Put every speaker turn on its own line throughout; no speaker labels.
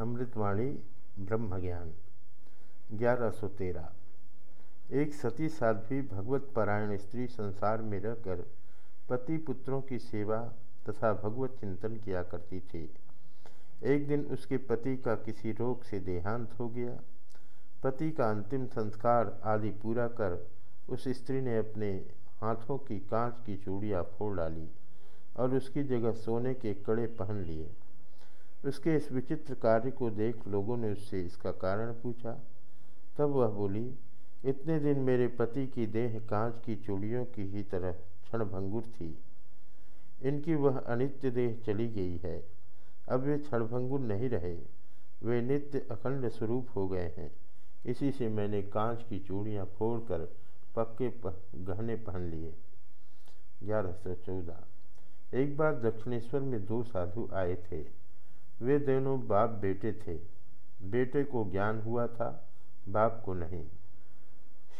अमृतवाणी, ब्रह्मज्ञान, ग्यारह सौ तेरह। एक सती साध्वी भगवत पारायण स्त्री संसार में रहकर पति पुत्रों की सेवा तथा भगवत चिंतन किया करती थी। एक दिन उसके पति का किसी रोग से देहांत हो गया। पति का अंतिम संस्कार आदि पूरा कर उस स्त्री ने अपने हाथों की कांच की चूड़ियाँ फोड़ डाली और उसकी जगह सोने के कड़े पहन लिए। उसके इस विचित्र कार्य को देख लोगों ने उससे इसका कारण पूछा। तब वह बोली इतने दिन मेरे पति की देह कांच की चूड़ियों की ही तरह क्षणभंगुर थी। इनकी वह अनित्य देह चली गई है। अब वे क्षणभंगुर नहीं रहे। वे नित्य अखंड स्वरूप हो गए हैं। इसी से मैंने कांच की चूड़ियाँ फोड़कर पक्के पह, गहने पहन लिए। ग्यारह सौ चौदह। एक बार दक्षिणेश्वर में दो साधु आए थे। वे दोनों बाप बेटे थे। बेटे को ज्ञान हुआ था, बाप को नहीं।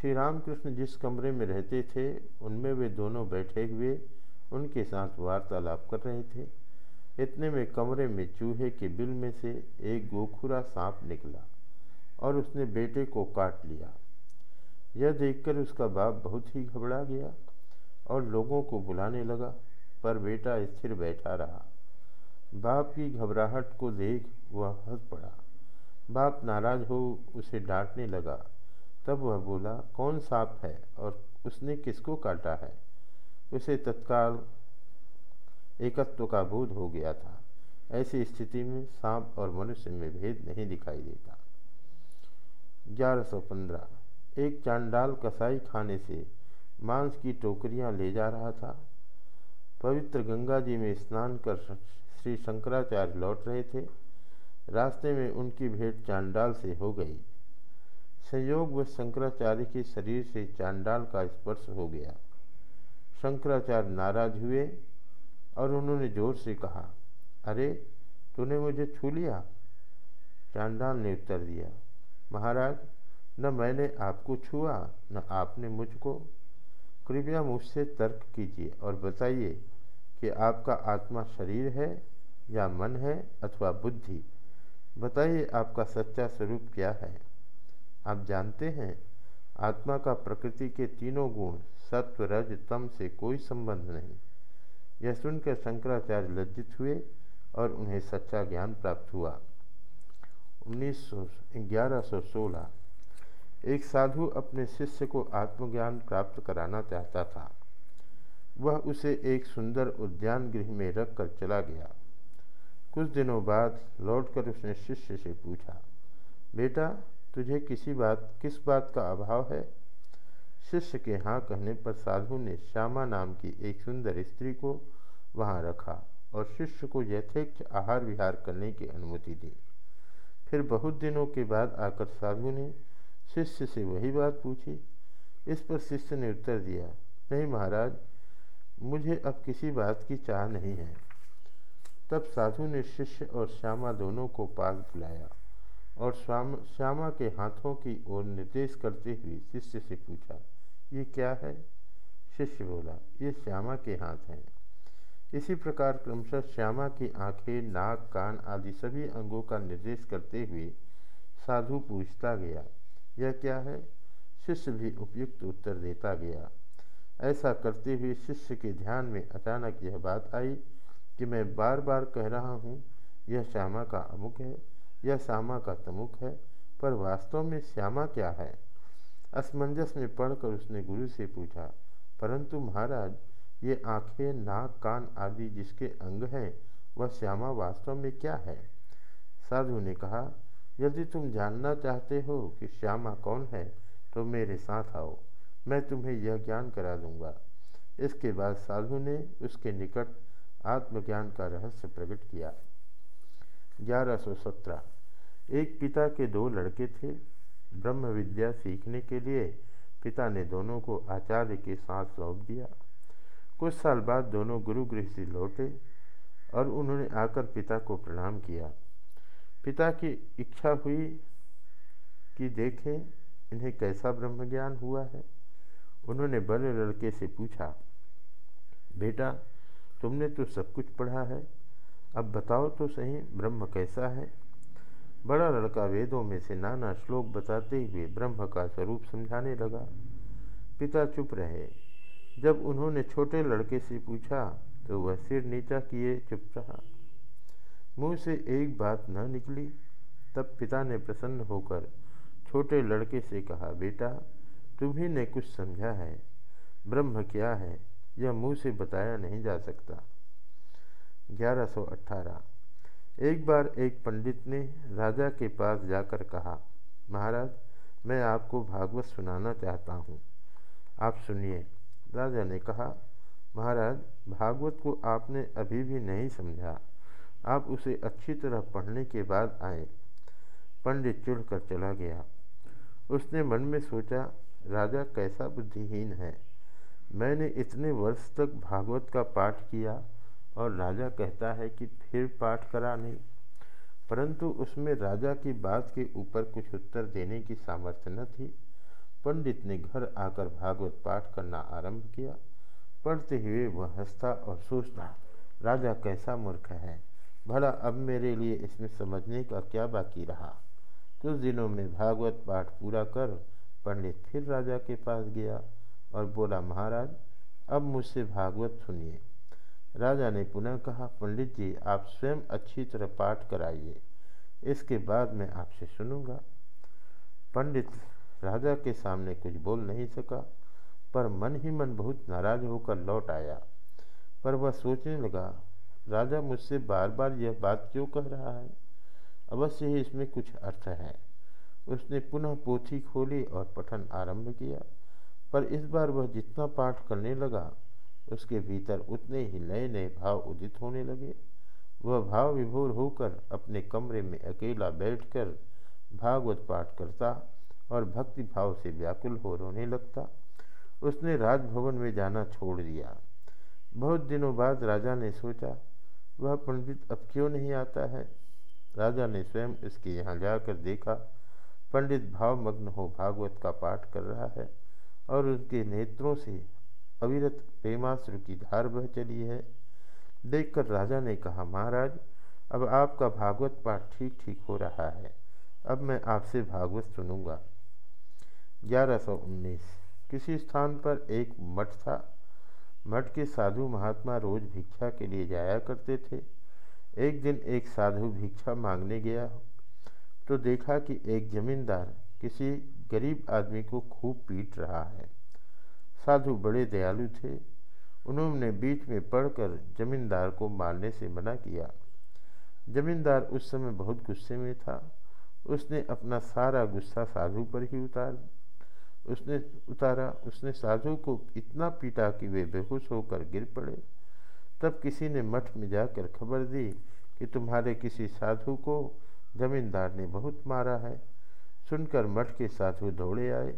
श्री रामकृष्ण जिस कमरे में रहते थे, उनमें वे दोनों बैठे हुए उनके साथ वार्तालाप कर रहे थे। इतने में कमरे में चूहे के बिल में से एक गोखुरा सांप निकला और उसने बेटे को काट लिया। यह देखकर उसका बाप बहुत ही घबरा गया और लोगों को बुलाने लगा, पर बेटा स्थिर बैठा रहा। बाप की घबराहट को देख वह हंस पड़ा। बाप नाराज़ हो उसे डांटने लगा। तब वह बोला, कौन सांप है और उसने किसको काटा है? उसे तत्काल एकत्व का बोध हो गया था। ऐसी स्थिति में सांप और मनुष्य में भेद नहीं दिखाई देता। ग्यारह सौ पंद्रह। एक चांडाल कसाई खाने से मांस की टोकरियाँ ले जा रहा था। पवित्र गंगा जी में स्नान कर श्री शंकराचार्य लौट रहे थे। रास्ते में उनकी भेंट चांडाल से हो गई। संयोग व शंकराचार्य के शरीर से चांडाल का स्पर्श हो गया। शंकराचार्य नाराज़ हुए और उन्होंने ज़ोर से कहा, अरे, तूने मुझे छू लिया? चांडाल ने उत्तर दिया, महाराज, न मैंने आपको छुआ, न आपने मुझको। कृपया मुझसे तर्क कीजिए और बताइए कि आपका आत्मा शरीर है या मन है अथवा बुद्धि, बताइए आपका सच्चा स्वरूप क्या है। आप जानते हैं, आत्मा का प्रकृति के तीनों गुण सत्व रज तम से कोई संबंध नहीं। यह सुनकर शंकराचार्य लज्जित हुए और उन्हें सच्चा ज्ञान प्राप्त हुआ। उन्नीस सौ ग्यारह सौ सोलह, एक साधु अपने शिष्य को आत्मज्ञान प्राप्त कराना चाहता था। वह उसे एक सुंदर उद्यान गृह में रख कर चला गया। कुछ दिनों बाद लौटकर उसने शिष्य से पूछा, बेटा, तुझे किसी बात, किस बात का अभाव है? शिष्य के हाँ कहने पर साधु ने श्यामा नाम की एक सुंदर स्त्री को वहाँ रखा और शिष्य को यथेक्ष आहार विहार करने की अनुमति दी। फिर बहुत दिनों के बाद आकर साधु ने शिष्य से वही बात पूछी। इस पर शिष्य ने उत्तर दिया, नहीं महाराज, मुझे अब किसी बात की चाह नहीं है। तब साधु ने शिष्य और श्यामा दोनों को पास बुलाया और श्यामा के हाथों की ओर निर्देश करते हुए शिष्य से पूछा, ये क्या है? शिष्य बोला, ये श्यामा के हाथ हैं। इसी प्रकार क्रमशः श्यामा की आँखें, नाक, कान आदि सभी अंगों का निर्देश करते हुए साधु पूछता गया, यह क्या है? शिष्य भी उपयुक्त उत्तर देता गया। ऐसा करते हुए शिष्य के ध्यान में अचानक यह बात आई कि मैं बार बार कह रहा हूँ, यह श्यामा का अमुक है, यह श्यामा का तमुक है, पर वास्तव में श्यामा क्या है? असमंजस में पढ़कर उसने गुरु से पूछा, परंतु महाराज, ये आँखें, नाक, कान आदि जिसके अंग हैं, वह श्यामा वास्तव में क्या है? साधु ने कहा, यदि तुम जानना चाहते हो कि श्यामा कौन है तो मेरे साथ आओ, मैं तुम्हें यह ज्ञान करा दूँगा। इसके बाद साधु ने उसके निकट आत्मज्ञान का रहस्य प्रकट किया। 1117 एक पिता के दो लड़के थे। ब्रह्म विद्या सीखने के लिए पिता ने दोनों को आचार्य के साथ सौंप दिया। कुछ साल बाद दोनों गुरु गृह से लौटे और उन्होंने आकर पिता को प्रणाम किया। पिता की इच्छा हुई कि देखें, इन्हें कैसा ब्रह्म ज्ञान हुआ है। उन्होंने बड़े लड़के से पूछा, बेटा तुमने तो सब कुछ पढ़ा है। अब बताओ तो सही, ब्रह्म कैसा है? बड़ा लड़का वेदों में से नाना श्लोक बताते हुए ब्रह्म का स्वरूप समझाने लगा। पिता चुप रहे। जब उन्होंने छोटे लड़के से पूछा तो वह सिर नीचा किए चुप रहा। मुँह से एक बात न निकली। तब पिता ने प्रसन्न होकर छोटे लड़के से कहा, बेटा, तुम्ही ने कुछ समझा है। ब्रह्म क्या है? यह मुँह से बताया नहीं जा सकता। 1118 एक बार एक पंडित ने राजा के पास जाकर कहा, महाराज, मैं आपको भागवत सुनाना चाहता हूँ। आप सुनिए। राजा ने कहा, महाराज, भागवत को आपने अभी भी नहीं समझा। आप उसे अच्छी तरह पढ़ने के बाद आए। पंडित चुड़ चला गया। उसने मन में सोचा, राजा कैसा बुद्धिहीन है? मैंने इतने वर्ष तक भागवत का पाठ किया और राजा कहता है कि फिर पाठ करा नहीं परंतु उसमें राजा की बात के ऊपर कुछ उत्तर देने की सामर्थ्य न थी। पंडित ने घर आकर भागवत पाठ करना आरंभ किया। पढ़ते हुए वह हंसता और सोचता, राजा कैसा मूर्ख है? भला अब मेरे लिए इसमें समझने का क्या बाकी रहा? कुछ दिनों में भागवत पाठ पूरा कर, पंडित फिर राजा के पास गया। और बोला, महाराज, अब मुझसे भागवत सुनिए। राजा ने पुनः कहा, पंडित जी, आप स्वयं अच्छी तरह पाठ कराइए। इसके बाद मैं आपसे सुनूँगा। पंडित राजा के सामने कुछ बोल नहीं सका, पर मन ही मन बहुत नाराज़ होकर लौट आया। पर वह सोचने लगा, राजा मुझसे बार बार यह बात क्यों कह रहा है? अवश्य ही इसमें कुछ अर्थ है। उसने पुनः पोथी खोली और पठन आरंभ किया। पर इस बार वह जितना पाठ करने लगा, उसके भीतर उतने ही नए नए भाव उदित होने लगे। वह भाव विभोर होकर अपने कमरे में अकेला बैठकर भागवत पाठ करता और भक्ति भाव से व्याकुल हो रोने लगता। उसने राजभवन में जाना छोड़ दिया। बहुत दिनों बाद राजा ने सोचा, वह पंडित अब क्यों नहीं आता है? राजा ने स्वयं इसके यहाँ जाकर देखा, पंडित भावमग्न हो भागवत का पाठ कर रहा है। और उनके नेत्रों से अविरत प्रेमाश्रु की धार बह चली है। देखकर राजा ने कहा, महाराज, अब आपका भागवत पाठ ठीक ठीक हो रहा है। अब मैं आपसे भागवत सुनूँगा। ग्यारह सौ उन्नीस। किसी स्थान पर एक मठ था। मठ के साधु महात्मा रोज भिक्षा के लिए जाया करते थे। एक दिन एक साधु भिक्षा मांगने गया तो देखा कि एक जमींदार किसी गरीब आदमी को खूब पीट रहा है। साधु बड़े दयालु थे। उन्होंने बीच में पढ़कर जमींदार को मारने से मना किया। जमींदार उस समय बहुत गुस्से में था। उसने अपना सारा गुस्सा साधु पर ही उतार उसने उतारा। उसने साधु को इतना पीटा कि वे बेहोश होकर गिर पड़े। तब किसी ने मठ में जाकर खबर दी कि तुम्हारे किसी साधु को जमींदार ने बहुत मारा है। सुनकर मठ के साधु दौड़े आए।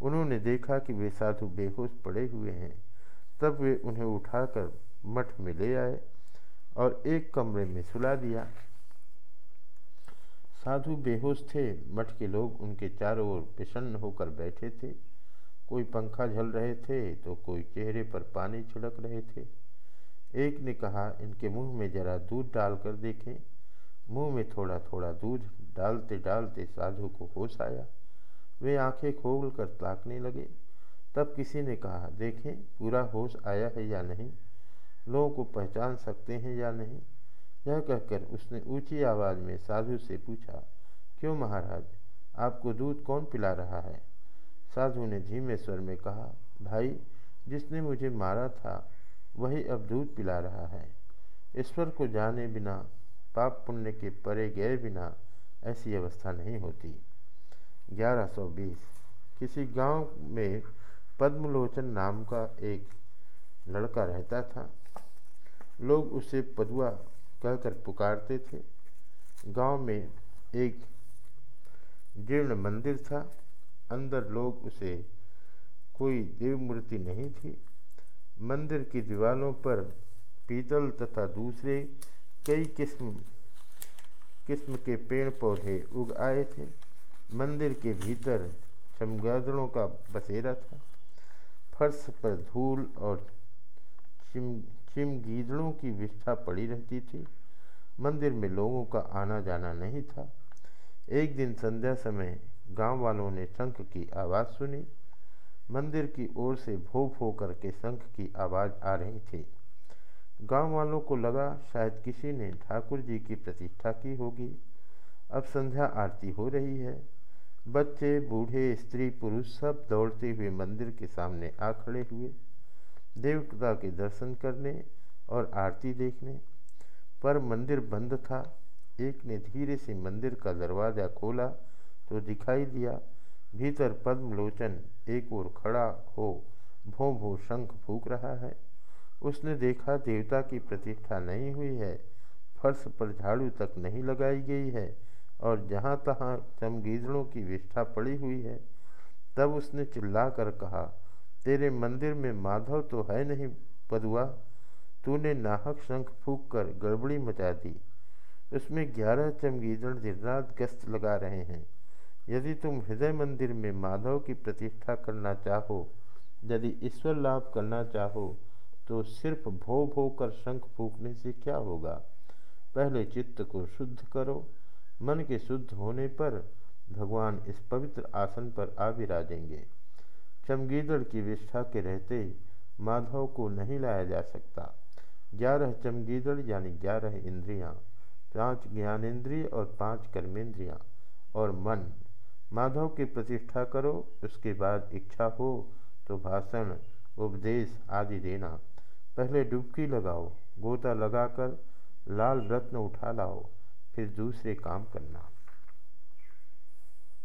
उन्होंने देखा कि वे साधु बेहोश पड़े हुए हैं। तब वे उन्हें उठाकर मठ में ले आए और एक कमरे में सुला दिया। साधु बेहोश थे। मठ के लोग उनके चारों ओर प्रसन्न होकर बैठे थे। कोई पंखा झल रहे थे तो कोई चेहरे पर पानी छिड़क रहे थे। एक ने कहा, इनके मुँह में जरा दूध डालकर देखें। मुँह में थोड़ा थोड़ा दूध डालते डालते साधु को होश आया। वे आँखें खोल कर ताकने लगे। तब किसी ने कहा, देखें, पूरा होश आया है या नहीं? लोगों को पहचान सकते हैं या नहीं? यह कहकर उसने ऊँची आवाज़ में साधु से पूछा, क्यों महाराज, आपको दूध कौन पिला रहा है? साधु ने धीमे स्वर में कहा, भाई, जिसने मुझे मारा था, वही अब दूध पिला रहा है। ईश्वर को जाने बिना, पाप पुण्य के परे गए बिना ऐसी अवस्था नहीं होती। 1120 किसी गाँव में पद्मलोचन नाम का एक लड़का रहता था। लोग उसे पदुआ कहकर पुकारते थे। गाँव में एक जीर्ण मंदिर था। अंदर लोग उसे कोई देव मूर्ति नहीं थी। मंदिर की दीवारों पर पीतल तथा दूसरे कई किस्म किस्म के पेड़ पौधे उग आए थे। मंदिर के भीतर चमगादड़ों का बसेरा था। फर्श पर धूल और चिम, चिमगीदड़ों की विष्ठा पड़ी रहती थी। मंदिर में लोगों का आना जाना नहीं था। एक दिन संध्या समय गाँव वालों ने शंख की आवाज़ सुनी। मंदिर की ओर से भो भो करके शंख की आवाज़ आ रही थी। गाँव वालों को लगा शायद किसी ने ठाकुर जी की प्रतिष्ठा की होगी। अब संध्या आरती हो रही है। बच्चे, बूढ़े, स्त्री, पुरुष सब दौड़ते हुए मंदिर के सामने आ खड़े हुए। देवता के दर्शन करने और आरती देखने। पर मंदिर बंद था। एक ने धीरे से मंदिर का दरवाज़ा खोला तो दिखाई दिया, भीतर पद्मलोचन एक ओर खड़ा हो भों भों शंख फूक रहा है। उसने देखा देवता की प्रतिष्ठा नहीं हुई है, फर्श पर झाड़ू तक नहीं लगाई गई है, और जहाँ तहाँ चमगीदड़ों की विष्ठा पड़ी हुई है। तब उसने चिल्लाकर कहा, तेरे मंदिर में माधव तो है नहीं, पदुआ। तूने नाहक शंख फूक कर गड़बड़ी मचा दी। उसमें ग्यारह चमगीदड़ दिन रात गश्त लगा रहे हैं। यदि तुम हृदय मंदिर में माधव की प्रतिष्ठा करना चाहो, यदि ईश्वर लाभ करना चाहो तो सिर्फ़ भो भो कर शंख फूकने से क्या होगा? पहले चित्त को शुद्ध करो। मन के शुद्ध होने पर भगवान इस पवित्र आसन पर आ विराजेंगे। चमगीदड़ की विष्ठा के रहते माधव को नहीं लाया जा सकता। ग्यारह चमगीदड़ यानी ग्यारह इंद्रियाँ, पाँच ज्ञानेन्द्रिय और पाँच कर्मेंद्रियाँ और मन। माधव की प्रतिष्ठा करो उसके बाद इच्छा हो तो भाषण उपदेश आदि देना। पहले डुबकी लगाओ गोता लगाकर लाल रत्न उठा लाओ फिर दूसरे काम करना।